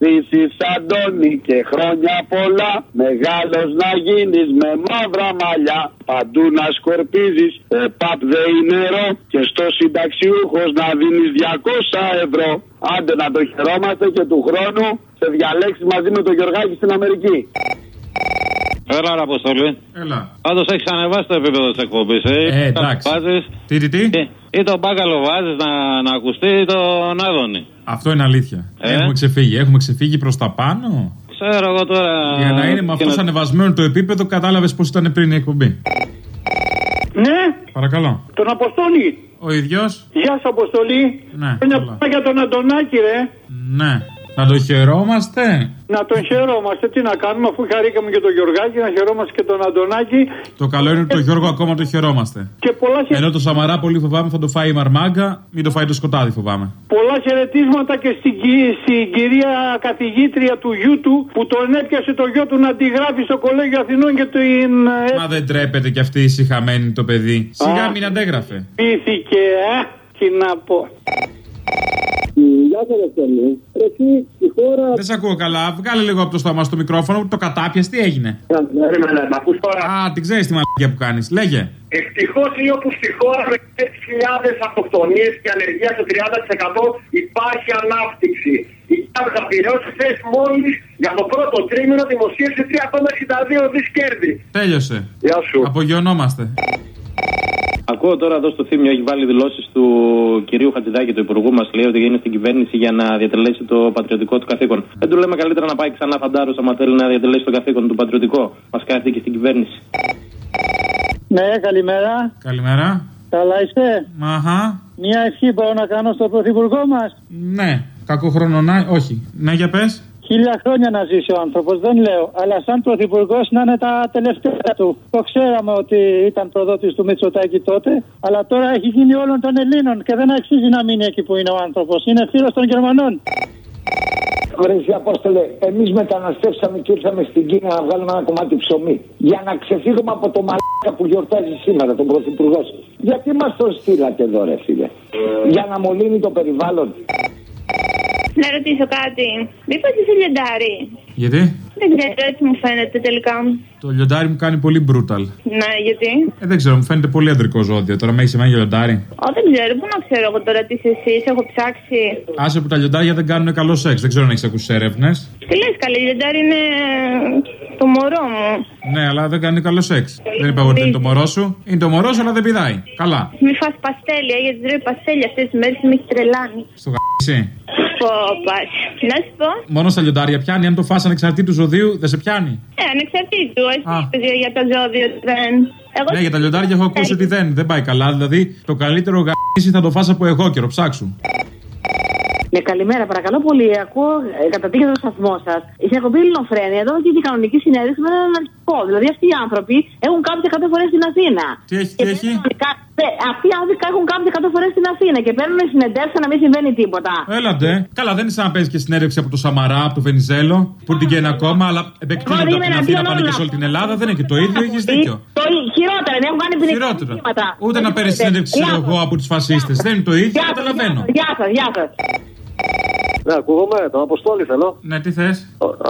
ζήσεις Αντώνη και χρόνια πολλά. Μεγάλος να γίνεις με μαύρα μαλλιά. Παντού να σκορπίζεις, επαπ δεν νερό. Και στο συνταξιούχος να δίνεις 200 ευρώ. Άντε να το χαιρόμαστε και του χρόνου σε διαλέξεις μαζί με τον Γιωργάκη στην Αμερική. Έλα, ρε Αποστολή. Έλα. Πάντως έχεις ανεβάσει το επίπεδο της εκπομπής. Ε, Ε, εντάξει. Βάζεις, Τι, τι, τι; ε, ή τον μπάκαλο βάζεις να, να ακουστεί ή τον Άδωνη. Αυτό είναι αλήθεια. Ε. Έχουμε ξεφύγει. Έχουμε ξεφύγει προς τα πάνω. Ξέρω εγώ τώρα. Για να είναι με αυτός και να- ανεβασμένο το επίπεδο, κατάλαβες πώς ήταν πριν η εκπομπή. Ναι, Παρακαλώ. τον Αποστόλη. Ο ίδιος. Γεια σου, Αποστολή. Ναι, Χρόνια καλά. πολλά για τον Αντωνάκη, ρε. Ναι. Να το χαιρόμαστε; Να τον χαιρόμαστε. Τι να κάνουμε, αφού χαρήκαμε και τον Γιωργάκη, να χαιρόμαστε και τον Αντωνάκη. Το καλό είναι ότι το Γιώργο ακόμα το χαιρόμαστε. Και πολλά, χε... Ενώ το Σαμαρά πολύ φοβάμαι θα το φάει η μαρμάγκα, μην το φάει το σκοτάδι φοβάμαι. πολλά χαιρετίσματα και στην, κυ- στην κυρία καθηγήτρια του γιού του που τον έπιασε το γιο του να αντιγράφει στο Κολέγιο Αθηνών και την ε, Μα δεν τρέπεται κι αυτή η συχαμένη το παιδί. Σιγά μην αντέγραφε. πήθηκε, ε. Τι να πω. Γεια σα, Δευτέρη. Εσύ στη χώρα. Δεν σε ακούω καλά. Βγάλε λίγο από το στόμα στο μικρόφωνο. Το κατάπιες τι έγινε; Περίμενε, μ' ακούς τώρα. Α, την ξέρεις τη μαλακία που κάνεις. Λέγε. Ευτυχώς ή όπου στη χώρα με 6.000 αυτοκτονίες και ανεργία στο 30% υπάρχει ανάπτυξη. Η Τράπεζα Πυραιό χθε μόλις για το πρώτο τρίμηνο δημοσίευσε 3,62 δις κέρδη. Τέλειωσε. Γεια σου. Απογειωνόμαστε. Ακούω τώρα εδώ στο Θήμιο έχει βάλει δηλώσεις του κυρίου Χατζηδάκη, του υπουργού μας, λέει ότι είναι στην κυβέρνηση για να διατελέσει το πατριωτικό του καθήκον. Δεν του λέμε καλύτερα να πάει ξανά φαντάρος, άμα θέλει να διατελέσει το καθήκον του πατριωτικό. Μας κάνει και στην κυβέρνηση. Ναι, καλημέρα. Καλημέρα. Καλά είστε; Αχα. Μια ευχή μπορώ να κάνω στον Πρωθυπουργό μας; Ναι. Κακό χρόνο να. Όχι. Ναι, για πες. Χίλια χρόνια να ζήσει ο άνθρωπος, δεν λέω. Αλλά σαν πρωθυπουργός να είναι τα τελευταία του. Το ξέραμε ότι ήταν προδότης του Μητσοτάκη τότε. Αλλά τώρα έχει γίνει όλων των Ελλήνων και δεν αξίζει να μείνει εκεί που είναι ο άνθρωπος. Είναι φίλο των Γερμανών. Ωραία, Απόστολε, εμείς μεταναστεύσαμε και ήρθαμε στην Κίνα να βγάλουμε ένα κομμάτι ψωμί. Για να ξεφύγουμε από το μαλάκα που γιορτάζει σήμερα, τον πρωθυπουργό σας. Γιατί μας το στείλατε εδώ, ρε φίλε; Για να μολύνει το περιβάλλον. Να ρωτήσω κάτι. Μήπως είσαι λιοντάρι. Γιατί; Δεν ξέρω, έτσι μου φαίνεται τελικά. Το λιοντάρι μου κάνει πολύ brutal. Ναι, γιατί; Ε, δεν ξέρω, μου φαίνεται πολύ αντρικό ζώδιο. Τώρα με έχει εμένα για λιοντάρι. Ω, δεν ξέρω, πού να ξέρω εγώ τώρα τι είσαι εσύ, έχω ψάξει. Άσε που τα λιοντάρια δεν κάνουν καλό σεξ. Δεν ξέρω αν έχεις ακούσει έρευνες. Τι λες, καλή λιοντάρι είναι το μωρό μου. Ναι, αλλά δεν κάνει καλό σεξ. Δεν είπα εγώ ότι είναι το μωρό σου. Είναι το μωρό σου, αλλά δεν πηδάει. Καλά. Μη φας παστέλι, ε, γιατί τρώει παστέλι αυτές τις μέρες με έχει τρελάνεις. Στο γαμπισί. Πω, πας. Να σου πω, Μόνο στα λιοντάρια πιάνει. Αν το φας ανεξαρτήτου ζωδίου, δεν σε πιάνει; ε, ανεξαρτήτου, Α. εσύ είπες για τα ζώδια ότι δεν. Εγώ Ναι, για τα λιοντάρια έχω ακούσει ότι δεν, δεν πάει καλά. Δηλαδή, το καλύτερο γαμπισί θα το φας από εγώ καιρο. Ψάξου. Ναι, καλημέρα, παρακαλώ πολύ. Ακούω ε, κατά τύχη το σταθμό σας. Η εκπομπή Ελληνοφρένια εδώ και η κανονική συνέντευξη με έναν αρχικό. Δηλαδή αυτοί οι άνθρωποι έχουν κάποια 100 φορές στην Αθήνα. Τι έχει, Και τι έχει; παίρνουν κα- ε, Αυτοί οι άνθρωποι έχουν κάποια 100 φορές στην Αθήνα και παίρνουν συνεντεύξεις να μην συμβαίνει τίποτα. Έλατε. Καλά, δεν είναι σαν να παίζεις και συνέντευξη από το Σαμαρά, από το Βενιζέλο, που την καίνα ακόμα, αλλά επεκτείνονται από την Μα, Αθήνα είναι πάνε και σε όλη την Ελλάδα. Δεν είναι και το ίδιο, έχεις δίκιο. Το ί- χειρότερα, δεν έχουν κάνει ποινικά Χειρότερα. ζητήματα. Ούτε να παίρνεις συνέντευξη Γεια ξέρω σας. εγώ από τους φασίστες. Δεν είναι το ίδιο, Γεια σας, καταλαβαίνω. Γεια σας, γεια σας. Ναι, ακούγομαι, τον Αποστόλη θέλω. Ναι, τι θες;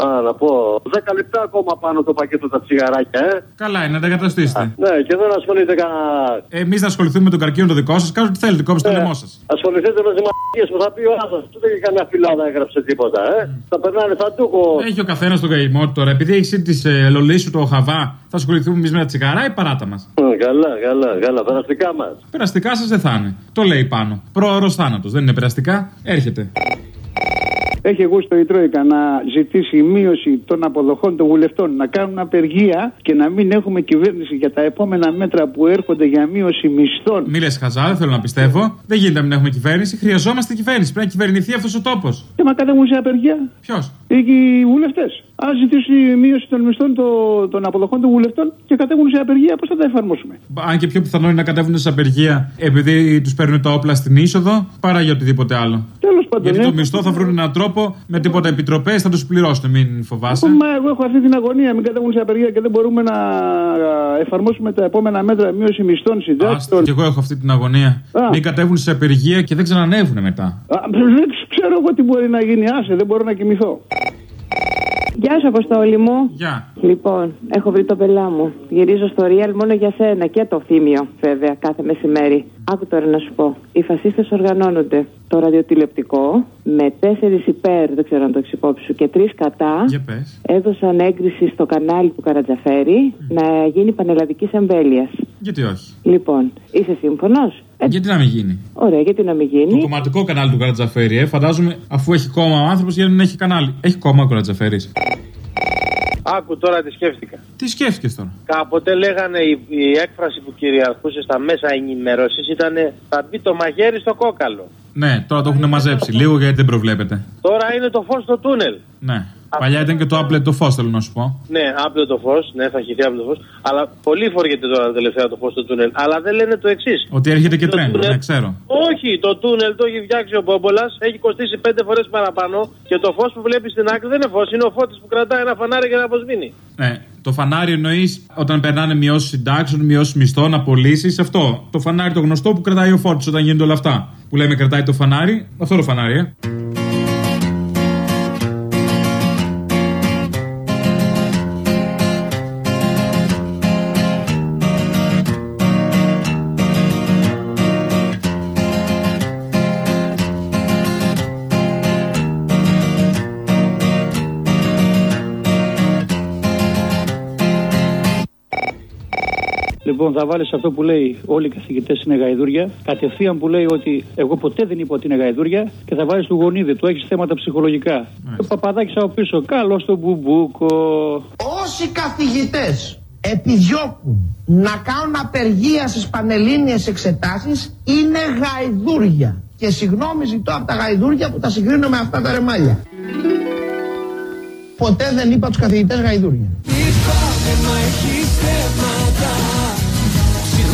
Α, να πω. 10 λεπτά ακόμα πάνω το πακέτο τα τσιγαράκια, ε. Καλά είναι, να τα εγκαταστήσετε. Ναι, και δεν ασχολείται κανένα. Εμείς να ασχοληθούμε με τον καρκίνο το δικό σας, κάντε ό,τι θέλετε, κόψτε το Ναι. λαιμό σας. Ασχοληθείτε με τις μαγικέ που θα πει ο άλλο. Ούτε και κανένα φυλάδα έγραψε τίποτα, ε. Θα περνάνε σαν τούκο. Έχει ο καθένας τον καημό του τώρα. Επειδή έχει τη ε, λολή σου το χαβά, θα ασχοληθούμε εμείς με τα τσιγαρά ή παράτα μας; Ε, Καλά, καλά, καλά. Περαστικά μας. Περαστικά σας δεν θα είναι. Το λέει πάνω. Πρόωρο θάνατο. Δεν είναι περαστικά. Έρχεται. Έχει γούστο η Τρόικα να ζητήσει μείωση των αποδοχών των βουλευτών, να κάνουν απεργία και να μην έχουμε κυβέρνηση για τα επόμενα μέτρα που έρχονται για μείωση μισθών. Μη λες χαζά, δεν θέλω να πιστεύω. Δεν γίνεται να μην έχουμε κυβέρνηση. Χρειαζόμαστε κυβέρνηση. Πρέπει να κυβερνηθεί αυτός ο τόπος. Και μα κατέβουν σε απεργία Ποιος; οι βουλευτές. Α ζητήσει μείωση των μισθών το- των αποδοχών των βουλευτών και κατέβουν σε απεργία, πώς θα τα εφαρμόσουμε; Αν και πιο πιθανό είναι να κατέβουν σε απεργία επειδή τους παίρνουν τα όπλα στην είσοδο παρά για οτιδήποτε άλλο. Τέλος πάντων. Γιατί ε, το μισθό θα βρουν έναν τρόπο με τίποτα επιτροπές, θα τους πληρώσουν, μην φοβάσαι. Μα εγώ έχω αυτή την αγωνία, μην κατέβουν σε απεργία και δεν μπορούμε να α, εφαρμόσουμε τα επόμενα μέτρα μείωση μισθών Άστα, συντάξεων. και εγώ έχω αυτή την αγωνία. Α. Μην κατέβουν σε απεργία και δεν ξανανεύουν μετά. Α, Δεν ξέρω εγώ τι μπορεί να γίνει. Άσε, δεν μπορώ να κοιμηθώ. Γεια σου, Αποστόλη μου. Γεια. Λοιπόν, έχω βρει το πελά μου. Γυρίζω στο Real μόνο για σένα και το θύμιο, βέβαια, κάθε μεσημέρι. Άκου τώρα να σου πω. Οι φασίστες οργανώνονται. Το ραδιοτηλεοπτικό με τέσσερις υπέρ, δεν ξέρω αν το έχεις υπόψη σου, και τρεις κατά. Για πες. Έδωσαν έγκριση στο κανάλι του Καρατζαφέρη να γίνει πανελλαδικής εμβέλειας. Γιατί όχι. Λοιπόν, είσαι σύμφωνος; Γιατί να μην γίνει; Ωραία, γιατί να μην Το γίνει. κομματικό κανάλι του Καρατζαφέρη, ε, φαντάζομαι αφού έχει κόμμα ο άνθρωπος, γιατί δεν έχει κανάλι. Έχει κόμμα ο Καρατζαφέρη. Άκου τώρα τι σκέφτηκα. Τι σκέφτηκες τώρα; Κάποτε λέγανε η, η έκφραση που κυριαρχούσε στα μέσα ενημέρωσης ήταν θα μπει το μαχαίρι στο κόκαλο. Ναι, τώρα το έχουν μαζέψει. Λίγο γιατί δεν προβλέπετε. Τώρα είναι το φως στο τούνελ. Ναι. Παλιά ήταν και το άπλετο φως, θέλω να σου πω. Ναι, άπλο το φως, ναι, θα χυθεί άπλο το φως. Αλλά πολύ φοριέται τώρα τελευταία το φως στο τούνελ. Αλλά δεν λένε το εξής. Ότι έρχεται και Το τρένο, τούνελ- ναι, ξέρω. Όχι, το τούνελ το έχει φτιάξει ο Μπόμπολας, έχει κοστίσει πέντε φορές παραπάνω και το φως που βλέπεις στην άκρη δεν είναι φως, είναι ο φώτης που κρατάει ένα φανάρι και να αποσβήνει. Ναι. Το φανάρι εννοείς όταν περνάνε μειώσεις συντάξεων, μειώσεις μισθών, απολύσεις. Αυτό. Το φανάρι το γνωστό που κρατάει ο φόρτη όταν γίνονται όλα αυτά. Που λέμε κρατάει το φανάρι. Αυτό το φανάρι, ε. Λοιπόν, θα βάλεις αυτό που λέει όλοι οι καθηγητές είναι γαϊδούρια. Κατευθείαν που λέει ότι εγώ ποτέ δεν είπα ότι είναι γαϊδούρια. Και θα βάλεις του γονίδι του. Έχεις θέματα ψυχολογικά. Ο παπαδάκι από πίσω. Καλό στον μπουμπούκο. Όσοι καθηγητές επιδιώκουν να κάνουν απεργία στις πανελλήνιες εξετάσεις είναι γαϊδούρια. Και συγγνώμη ζητώ από τα γαϊδούρια που τα συγκρίνω με αυτά τα ρεμάλια. Ποτέ δεν είπα τους καθηγητές γαϊδούρια.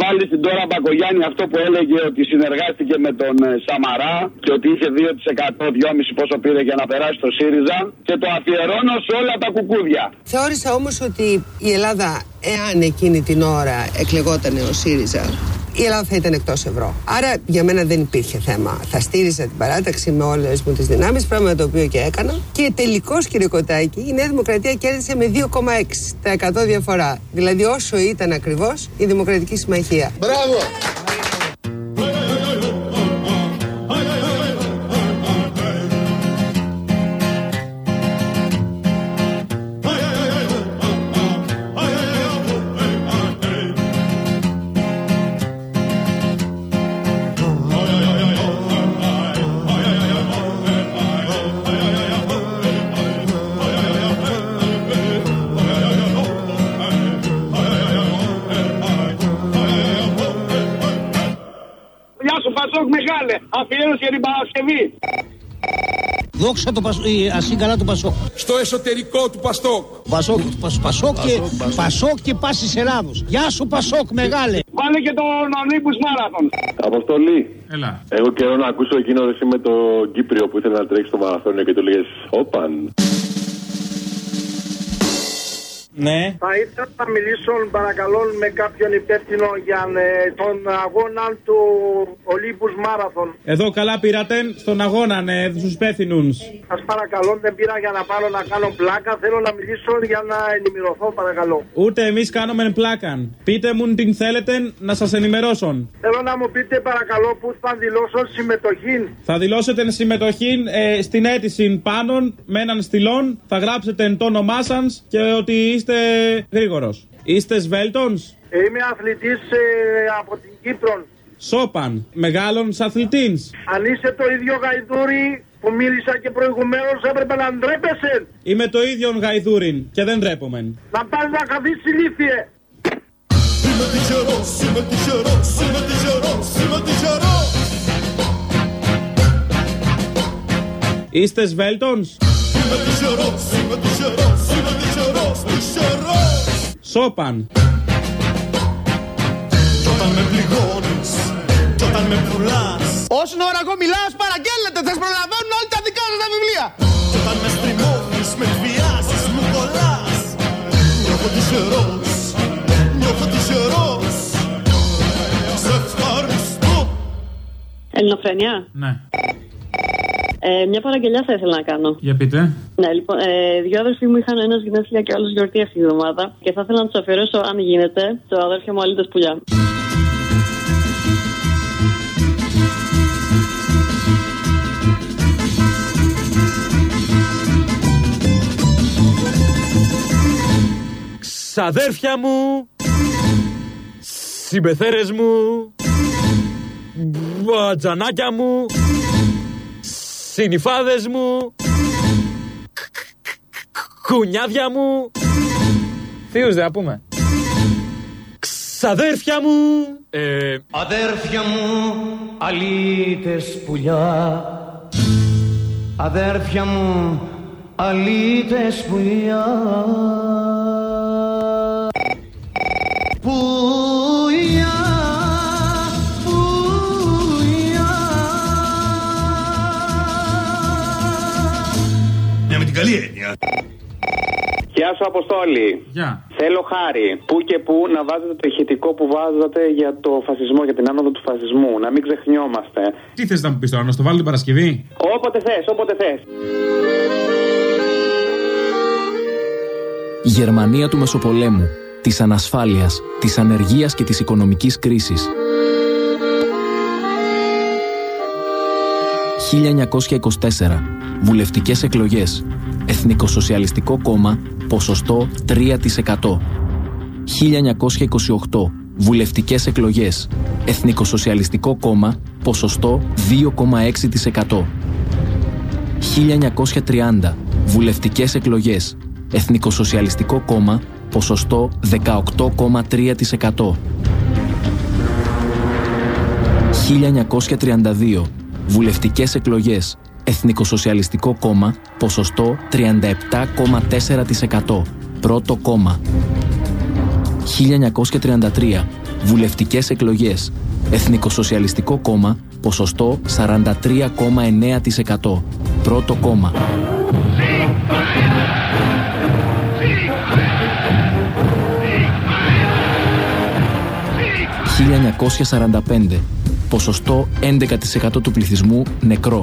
βάλει την τώρα Μπακογιάννη αυτό που έλεγε ότι συνεργάστηκε με τον ε, Σαμαρά και ότι είχε 2%, 2,5% πόσο πήρε για να περάσει το ΣΥΡΙΖΑ και το αφιερώνω σε όλα τα κουκούδια. Θεώρησα όμως ότι η Ελλάδα, εάν εκείνη την ώρα εκλεγόταν ο ΣΥΡΙΖΑ, η Ελλάδα θα ήταν εκτός ευρώ. Άρα για μένα δεν υπήρχε θέμα. Θα στήριζα την παράταξη με όλες μου τις δυνάμεις, πράγμα το οποίο και έκανα. Και τελικώς, κύριε Κοτάκη, η Νέα Δημοκρατία κέρδισε με 2,6% διαφορά. Δηλαδή όσο ήταν ακριβώς η Δημοκρατική Συμμαχία. Μπράβο! Αφιέρωση για την Παρασκευή. Δόξα το Πασόκ, η ασύγκαλα του Πασόκ. Στο εσωτερικό του Πασόκ. Πασόκ, Πασ- Πασόκ, και, Πασόκ και πάσης Ελλάδος. Γεια σου Πασόκ μεγάλε. Βάλε και τον Ολύμπους Μάραθον. Αποστολή. Έλα. Εγώ καιρό να ακούσω εκείνο εσύ με το Κύπριο που ήθελε να τρέξει στο μαραθώνιο και του λέγες Όπαν. Ναι. Θα ήθελα να μιλήσω παρακαλώ με κάποιον υπεύθυνο για ε, τον αγώνα του Ολύμπους Μάραθον. Εδώ καλά πήρατε στον αγώνα, ναι, στους υπεύθυνους. Σας παρακαλώ δεν πήρα για να πάρω να κάνω πλάκα, θέλω να μιλήσω για να ενημερωθώ παρακαλώ. Ούτε εμείς κάνουμε πλάκαν. Πείτε μου την θέλετε να σας ενημερώσω. Θέλω να μου πείτε παρακαλώ που θα δηλώσω συμμετοχή. Θα δηλώσετε συμμετοχή ε, στην αίτηση πάνω με έναν στυλόν. Θα γράψετε το όνομά σας και ότι είστε γρήγορος. Είστε σβέλτονς; Είμαι αθλητής ε, από την Κύπρο. Σόπαν. Μεγάλων αθλητή. Αν είσαι το ίδιο γαϊδούρι που μίλησα και προηγουμένως έπρεπε να ντρέπεσαι. Είμαι το ίδιο γαϊδούριν και δεν ντρέπομαι. Να πας να καθίσεις ηλίθιε. Είστε σβέλτονς; Τυχερός Σόπαν. Κι όταν με πληγώνεις Κι όταν με πουλάς Όσον ώρα εγώ μιλάω, παραγγέλλετε, θα προλαβαίνουν όλοι τα δικά σας τα βιβλία. Κι όταν με στριμώχνεις, με εκβιάζεις, μου κολλάς Νιώθω τυχερός Νιώθω τυχερός Σε ευχαριστώ Ελληνοφρενιά. Ναι. Ε, μια παραγγελιά θα ήθελα να κάνω. Για πείτε. Ναι, λοιπόν, ε, δύο αδερφοί μου είχαν ένα γενέθλια και άλλος γιορτή αυτή τη εβδομάδα. Και θα ήθελα να τους αφιερώσω, αν γίνεται, το αδέρφια μου αλήτε πουλιά. Ξαδέρφια μου Συμπεθέρες μου Μπατζανάκια μου Συνυφάδες μου. Κουνιάδια μου. Θείους δεν θα πούμε. Ξαδέρφια μου. Ε, Αδέρφια μου, αλήτες πουλιά. Αδέρφια μου, αλήτες πουλιά Πουλιά, την καλή έννοια Γεια σου, Αποστόλη. Γεια. Θέλω χάρη. Πού και πού να βάζετε το ηχητικό που βάζατε για το φασισμό, για την άνοδο του φασισμού. Να μην ξεχνιόμαστε. Τι θες να μου πεις τώρα, να στο βάλω την Παρασκευή; Όποτε θες, όποτε θες. Η Γερμανία του Μεσοπολέμου, της ανασφάλειας, της ανεργίας και της οικονομικής κρίσης. 1924. Βουλευτικές εκλογές. Εθνικοσοσιαλιστικό κόμμα, ποσοστό 3%. 1928. Βουλευτικές εκλογές. Εθνικοσοσιαλιστικό κόμμα, ποσοστό 2,6%. 1930. Βουλευτικές εκλογές. Εθνικοσοσιαλιστικό κόμμα, ποσοστό 18,3%. 1932. Βουλευτικές εκλογές. Εθνικοσοσιαλιστικό κόμμα, ποσοστό 37,4%. Πρώτο κόμμα. 1933. Βουλευτικές εκλογές. Εθνικοσοσιαλιστικό κόμμα, ποσοστό 43,9%. Πρώτο κόμμα. 1945. Ποσοστό 11% του πληθυσμού νεκρό.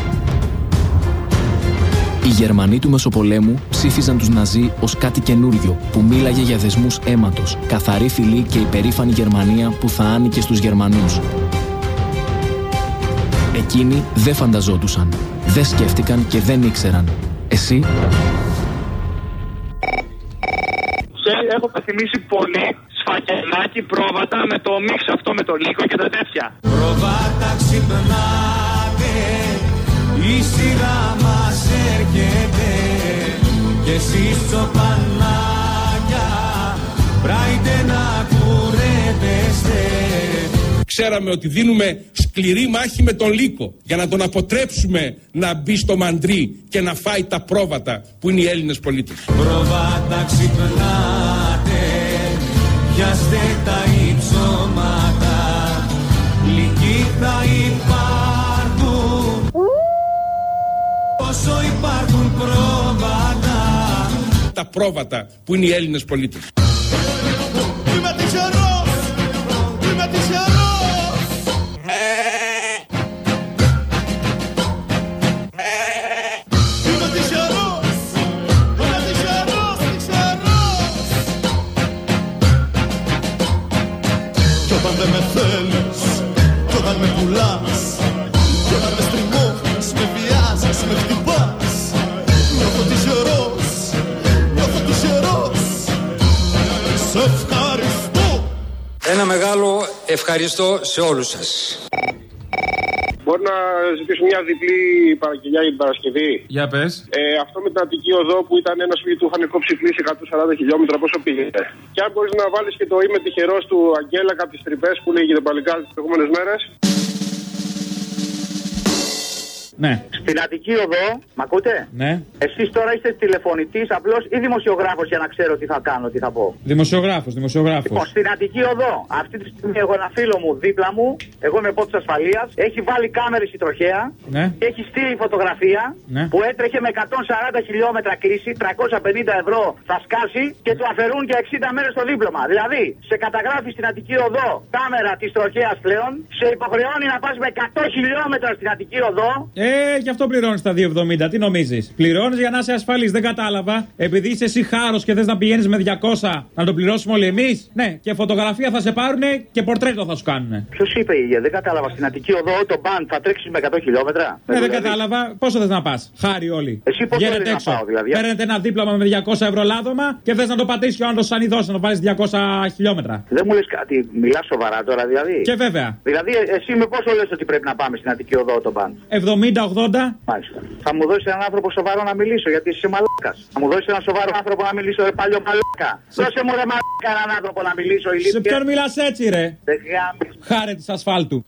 Οι Γερμανοί του Μεσοπολέμου ψήφιζαν τους Ναζί ως κάτι καινούριο που μίλαγε για δεσμούς αίματος, καθαρή φυλή και υπερήφανη Γερμανία που θα άνοικε στους Γερμανούς. Εκείνοι δεν φανταζόντουσαν, δεν σκέφτηκαν και δεν ήξεραν. Εσύ; Σε έχω πεθυμίσει πολύ σφακελάκι πρόβατα με το μίξ αυτό με το λύκο και τα τέτοια. Προβάτα ξυπνάτε Η σειρά μας έρχεται Και εσείς τσοπανάκια Πράιτε να κουρεύεστε Ξέραμε ότι δίνουμε σκληρή μάχη με τον Λύκο για να τον αποτρέψουμε να μπει στο μαντρί και να φάει τα πρόβατα που είναι οι Έλληνες πολίτες. Προβάτα ξυπνάτε Πιάστε τα Όσο υπάρχουν πρόβατα Τα πρόβατα που είναι οι Έλληνες πολίτες. Ευχαριστώ Ένα μεγάλο ευχαριστώ σε όλους σας. Μπορεί να ζητήσω μια διπλή παραγγελιά για την Παρασκευή; Για πες. Ε, αυτό με την Αττική Οδό που ήταν ένας φίλος του είχαν κόψει κλείσει 140 χιλιόμετρα, πόσο πήγε; Και αν μπορείς να βάλεις και το είμαι τυχερός του Αγγέλα από τις τρυπές που λέγει το παλικάρι τις προηγούμενες μέρες. Ναι. Στην Αττική Οδό, μ' ακούτε; Ναι. Εσείς τώρα είστε τηλεφωνητής απλώς ή δημοσιογράφος για να ξέρω τι θα κάνω, τι θα πω. Δημοσιογράφος, δημοσιογράφος. Λοιπόν, στην Αττική Οδό, αυτή τη στιγμή έχω ένα φίλο μου δίπλα μου, εγώ είμαι πότη ασφαλείας, έχει βάλει κάμερες στη τροχέα, Ναι. και έχει στείλει φωτογραφία Ναι. που έτρεχε με 140 χιλιόμετρα κλίση, 350 ευρώ θα σκάσει και του αφαιρούν για 60 μέρες το δίπλωμα. Δηλαδή, σε καταγράφει στην Αττική Οδό κάμερα της τροχέας πλέον, σε υποχρεώνει να πας με 100 χιλιόμετρα στην Αττική Οδό. Ε, γι' αυτό πληρώνεις τα 2,70. Τι νομίζεις; Πληρώνεις για να είσαι ασφαλής. Δεν κατάλαβα. Επειδή είσαι εσύ χάρος και θες να πηγαίνεις με 200, να το πληρώσουμε όλοι εμείς. Ναι, και φωτογραφία θα σε πάρουνε και πορτρέτο θα σου κάνουν. Ποιος είπε η δεν κατάλαβα. Στην Αττική Οδό το μπαν θα τρέξεις με 100 χιλιόμετρα; Ναι, δεν κατάλαβα. Πόσο θες να πας; Χάρη όλοι. Εσύ πόσο Βγαίνετε θες να έξω. πάω, δηλαδή; Παίρνετε ένα δίπλωμα με 200 ευρώ λάδωμα και θες να το πατήσει και ο άλλο σαν ειδός να το βάλει 200 χιλιόμετρα. Δεν μου λες κάτι, μιλάς σοβαρά τώρα δηλαδή; Και βέβαια. Δηλαδή, ε- εσύ με πόσο λες ότι πρέπει να πάμε στην Αττική Οδό το μπαν; 70-80. Μάλιστα. Θα μου δώσεις έναν άνθρωπο σοβαρό να μιλήσω, γιατί είσαι μαλάκας. Θα μου δώσεις έναν σοβαρό άνθρωπο να μιλήσω, ρε παλιό μαλάκα. Δώσε μου ρε μαλάκα έναν άνθρωπο να μιλήσω, ηλίθεια. Σε ποιον μιλάς έτσι, ρε; Δεν γάμι. Χάρη της ασφάλτου.